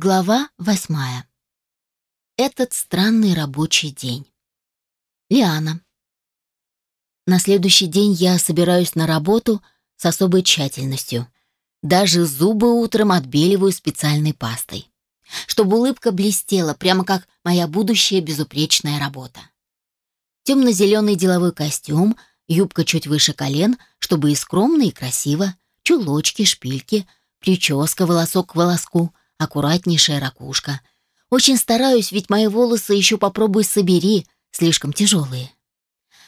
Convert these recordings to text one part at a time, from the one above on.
Глава восьмая. Этот странный рабочий день. Лиана. На следующий день я собираюсь на работу с особой тщательностью. Даже зубы утром отбеливаю специальной пастой. Чтобы улыбка блестела, прямо как моя будущая безупречная работа. Темно-зеленый деловой костюм, юбка чуть выше колен, чтобы и скромно, и красиво, чулочки, шпильки, прическа волосок к волоску — аккуратнейшая ракушка. Очень стараюсь, ведь мои волосы еще попробуй собери, слишком тяжелые.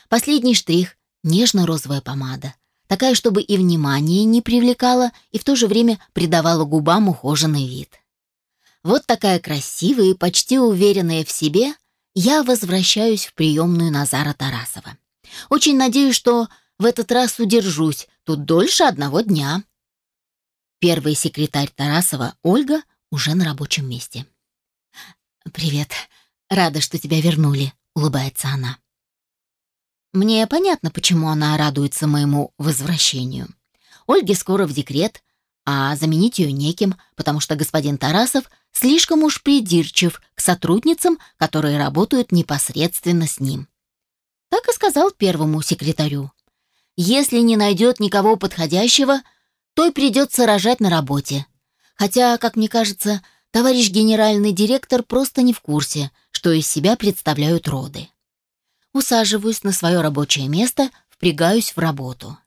Последний штрих — нежно-розовая помада. Такая, чтобы и внимание не привлекала, и в то же время придавала губам ухоженный вид. Вот такая красивая и почти уверенная в себе, я возвращаюсь в приемную Назара Тарасова. Очень надеюсь, что в этот раз удержусь, тут дольше одного дня. Первый секретарь Тарасова, Ольга, уже на рабочем месте. «Привет. Рада, что тебя вернули», — улыбается она. Мне понятно, почему она радуется моему возвращению. Ольге скоро в декрет, а заменить ее неким, потому что господин Тарасов слишком уж придирчив к сотрудницам, которые работают непосредственно с ним. Так и сказал первому секретарю. Если не найдет никого подходящего, то и придется рожать на работе, Хотя, как мне кажется, товарищ генеральный директор просто не в курсе, что из себя представляют роды. Усаживаюсь на свое рабочее место, впрягаюсь в работу.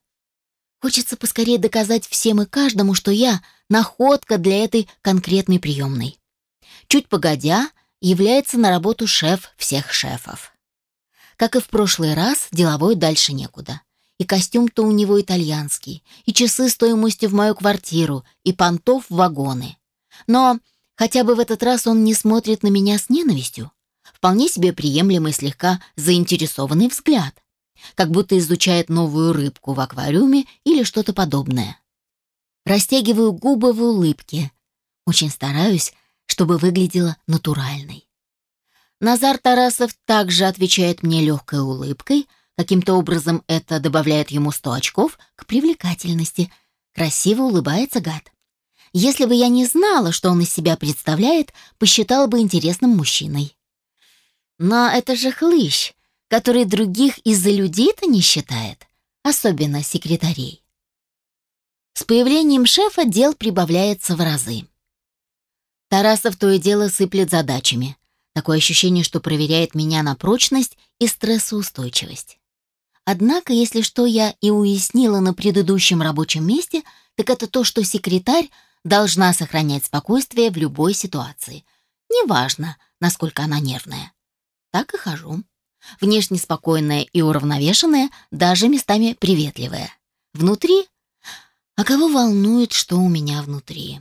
Хочется поскорее доказать всем и каждому, что я — находка для этой конкретной приемной. Чуть погодя, является на работу шеф всех шефов. Как и в прошлый раз, деловой дальше некуда. И костюм-то у него итальянский, и часы стоимостью в мою квартиру, и понтов в вагоны. Но хотя бы в этот раз он не смотрит на меня с ненавистью. Вполне себе приемлемый слегка заинтересованный взгляд. Как будто изучает новую рыбку в аквариуме или что-то подобное. Растягиваю губы в улыбке. Очень стараюсь, чтобы выглядела натуральной. Назар Тарасов также отвечает мне легкой улыбкой — Каким-то образом это добавляет ему 100 очков к привлекательности. Красиво улыбается гад. Если бы я не знала, что он из себя представляет, посчитала бы интересным мужчиной. Но это же хлыщ, который других из-за людей-то не считает, особенно секретарей. С появлением шефа дел прибавляется в разы. Тарасов то и дело сыплет задачами. Такое ощущение, что проверяет меня на прочность и стрессоустойчивость. Однако, если что я и уяснила на предыдущем рабочем месте, так это то, что секретарь должна сохранять спокойствие в любой ситуации. Неважно, насколько она нервная. Так и хожу. Внешне спокойная и уравновешенная, даже местами приветливая. Внутри? А кого волнует, что у меня внутри?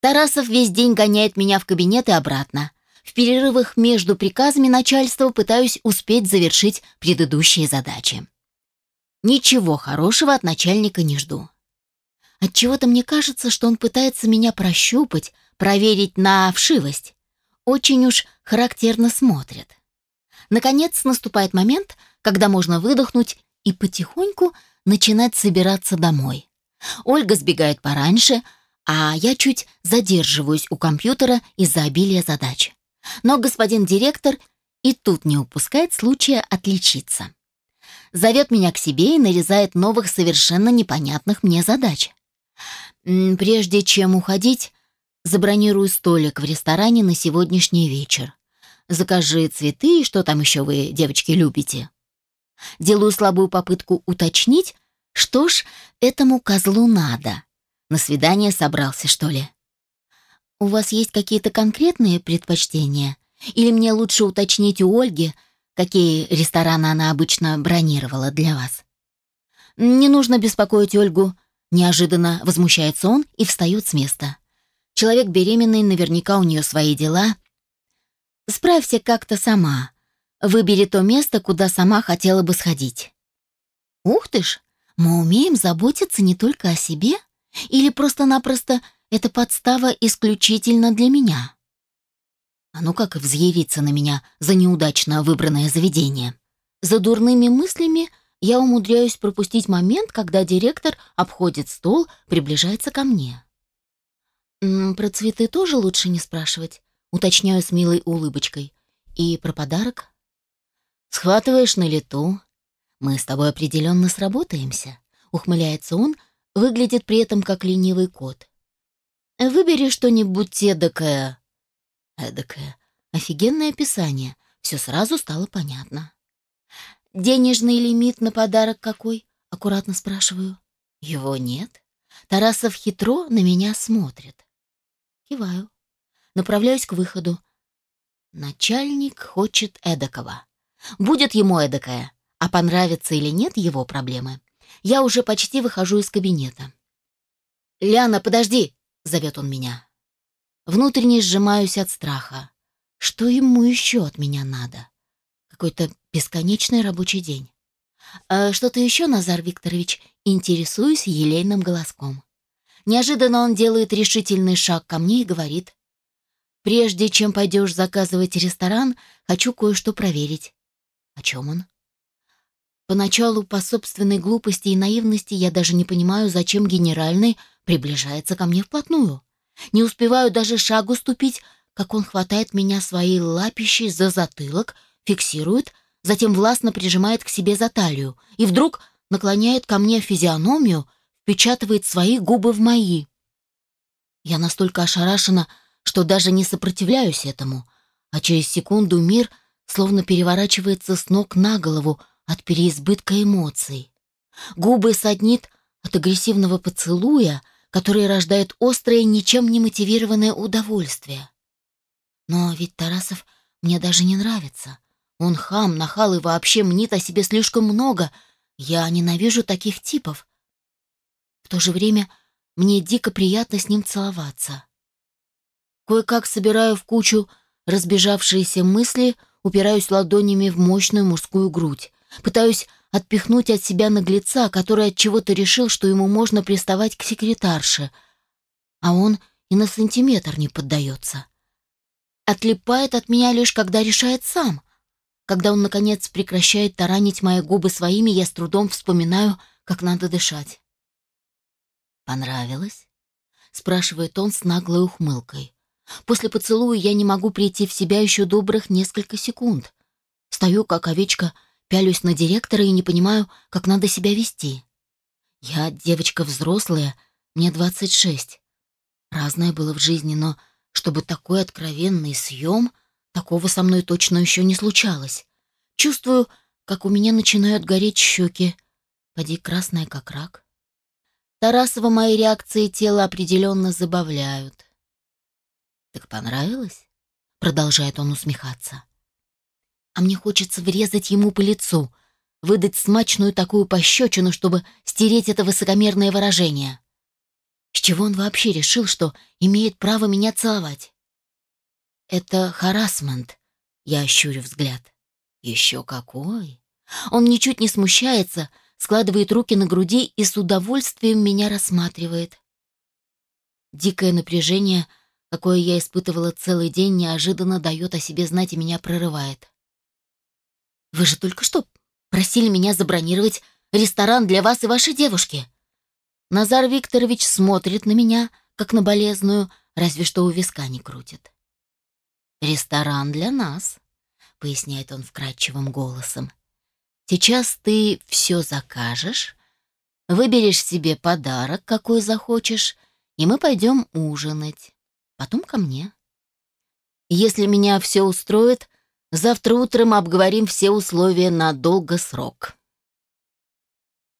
Тарасов весь день гоняет меня в кабинет и обратно. В перерывах между приказами начальства пытаюсь успеть завершить предыдущие задачи. Ничего хорошего от начальника не жду. Отчего-то мне кажется, что он пытается меня прощупать, проверить на вшивость. Очень уж характерно смотрит. Наконец наступает момент, когда можно выдохнуть и потихоньку начинать собираться домой. Ольга сбегает пораньше, а я чуть задерживаюсь у компьютера из-за обилия задач. Но господин директор и тут не упускает случая отличиться. Зовет меня к себе и нарезает новых совершенно непонятных мне задач. Прежде чем уходить, забронирую столик в ресторане на сегодняшний вечер. Закажи цветы и что там еще вы, девочки, любите. Делаю слабую попытку уточнить, что ж, этому козлу надо. На свидание собрался, что ли? «У вас есть какие-то конкретные предпочтения? Или мне лучше уточнить у Ольги, какие рестораны она обычно бронировала для вас?» «Не нужно беспокоить Ольгу», — неожиданно возмущается он и встает с места. «Человек беременный, наверняка у нее свои дела. Справься как-то сама. Выбери то место, куда сама хотела бы сходить». «Ух ты ж, мы умеем заботиться не только о себе? Или просто-напросто это подстава исключительно для меня. А ну как взъяриться на меня за неудачно выбранное заведение. За дурными мыслями я умудряюсь пропустить момент, когда директор обходит стол, приближается ко мне. «Про цветы тоже лучше не спрашивать», — уточняю с милой улыбочкой. «И про подарок?» «Схватываешь на лету. Мы с тобой определенно сработаемся», — ухмыляется он, выглядит при этом как ленивый кот. «Выбери что-нибудь эдакое». «Эдакое. Офигенное описание. Все сразу стало понятно». «Денежный лимит на подарок какой?» — аккуратно спрашиваю. «Его нет». Тарасов хитро на меня смотрит. Киваю. Направляюсь к выходу. Начальник хочет эдакого. Будет ему эдакое, а понравится или нет его проблемы. Я уже почти выхожу из кабинета. «Ляна, подожди!» — зовет он меня. Внутренне сжимаюсь от страха. Что ему еще от меня надо? Какой-то бесконечный рабочий день. «А что-то еще, Назар Викторович?» Интересуюсь елейным голоском. Неожиданно он делает решительный шаг ко мне и говорит. «Прежде чем пойдешь заказывать ресторан, хочу кое-что проверить». «О чем он?» Поначалу по собственной глупости и наивности я даже не понимаю, зачем генеральный приближается ко мне вплотную. Не успеваю даже шагу ступить, как он хватает меня своей лапищей за затылок, фиксирует, затем властно прижимает к себе за талию и вдруг наклоняет ко мне физиономию, впечатывает свои губы в мои. Я настолько ошарашена, что даже не сопротивляюсь этому, а через секунду мир словно переворачивается с ног на голову от переизбытка эмоций. Губы саднит от агрессивного поцелуя, который рождает острое, ничем не мотивированное удовольствие. Но ведь Тарасов мне даже не нравится. Он хам, нахал и вообще мнит о себе слишком много, я ненавижу таких типов. В то же время мне дико приятно с ним целоваться. Кое-как собираю в кучу разбежавшиеся мысли, упираюсь ладонями в мощную мужскую грудь. Пытаюсь отпихнуть от себя наглеца, который от чего-то решил, что ему можно приставать к секретарше. А он и на сантиметр не поддается. Отлипает от меня лишь когда решает сам. Когда он, наконец, прекращает таранить мои губы своими, я с трудом вспоминаю, как надо дышать. «Понравилось?» — спрашивает он с наглой ухмылкой. После поцелуя я не могу прийти в себя еще добрых несколько секунд. Стою, как овечка, пялюсь на директора и не понимаю, как надо себя вести. Я девочка взрослая, мне 26. Разное было в жизни, но чтобы такой откровенный съем — Такого со мной точно еще не случалось. Чувствую, как у меня начинают гореть щеки. Поди красная, как рак. Тарасова мои реакции тела определенно забавляют. «Так понравилось?» — продолжает он усмехаться. А мне хочется врезать ему по лицу, выдать смачную такую пощечину, чтобы стереть это высокомерное выражение. С чего он вообще решил, что имеет право меня целовать? Это харасмент. Я ощурю взгляд. Еще какой. Он ничуть не смущается, складывает руки на груди и с удовольствием меня рассматривает. Дикое напряжение, какое я испытывала целый день, неожиданно дает о себе знать и меня прорывает. Вы же только что просили меня забронировать ресторан для вас и вашей девушки. Назар Викторович смотрит на меня, как на болезную, разве что у виска не крутит. «Ресторан для нас», — поясняет он вкрадчивым голосом. «Сейчас ты все закажешь, выберешь себе подарок, какой захочешь, и мы пойдем ужинать. Потом ко мне. Если меня все устроит, завтра утром обговорим все условия на долгосрок».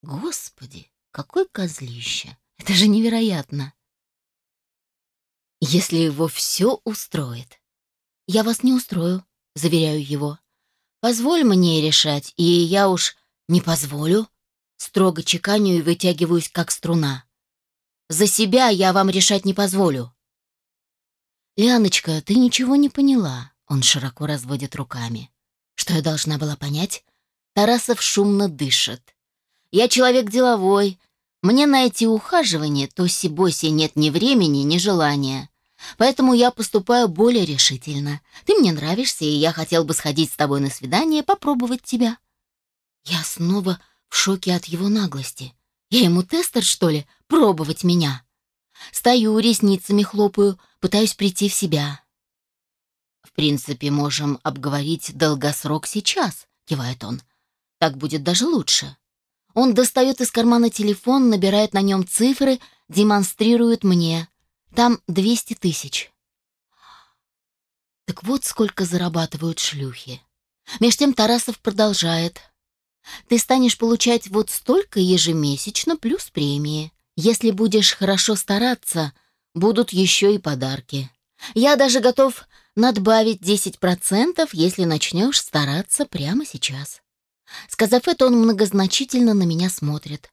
Господи, какой козлище! Это же невероятно! Если его все устроит, «Я вас не устрою», — заверяю его. «Позволь мне решать, и я уж не позволю». Строго чеканю и вытягиваюсь, как струна. «За себя я вам решать не позволю». «Лианочка, ты ничего не поняла», — он широко разводит руками. «Что я должна была понять?» Тарасов шумно дышит. «Я человек деловой. Мне на эти ухаживания то сибоси нет ни времени, ни желания. Поэтому я поступаю более решительно. Ты мне нравишься, и я хотел бы сходить с тобой на свидание, попробовать тебя». Я снова в шоке от его наглости. Я ему тестер, что ли, пробовать меня? Стою, ресницами хлопаю, пытаюсь прийти в себя. «В принципе, можем обговорить долгосрок сейчас», — кивает он. «Так будет даже лучше». Он достает из кармана телефон, набирает на нем цифры, демонстрирует мне. Там 200 тысяч. Так вот сколько зарабатывают шлюхи. Меж тем Тарасов продолжает. Ты станешь получать вот столько ежемесячно плюс премии. Если будешь хорошо стараться, будут еще и подарки. Я даже готов надбавить 10%, если начнешь стараться прямо сейчас. Сказав это, он многозначительно на меня смотрит.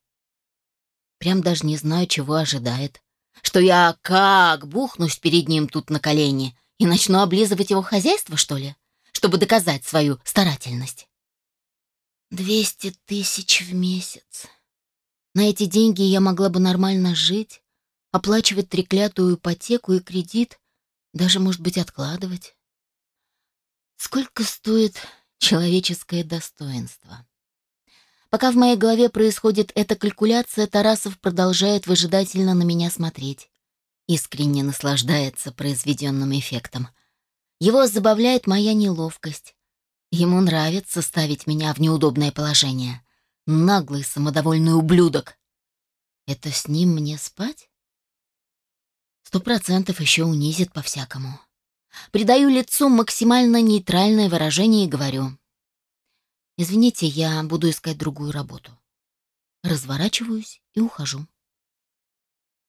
Прям даже не знаю, чего ожидает. Что я как бухнусь перед ним тут на колени и начну облизывать его хозяйство, что ли? Чтобы доказать свою старательность. Двести тысяч в месяц. На эти деньги я могла бы нормально жить, оплачивать треклятую ипотеку и кредит, даже, может быть, откладывать. Сколько стоит человеческое достоинство? Пока в моей голове происходит эта калькуляция, Тарасов продолжает выжидательно на меня смотреть. Искренне наслаждается произведенным эффектом. Его забавляет моя неловкость. Ему нравится ставить меня в неудобное положение. Наглый, самодовольный ублюдок. Это с ним мне спать? Сто процентов еще унизит по-всякому. Придаю лицу максимально нейтральное выражение и говорю. «Извините, я буду искать другую работу». Разворачиваюсь и ухожу.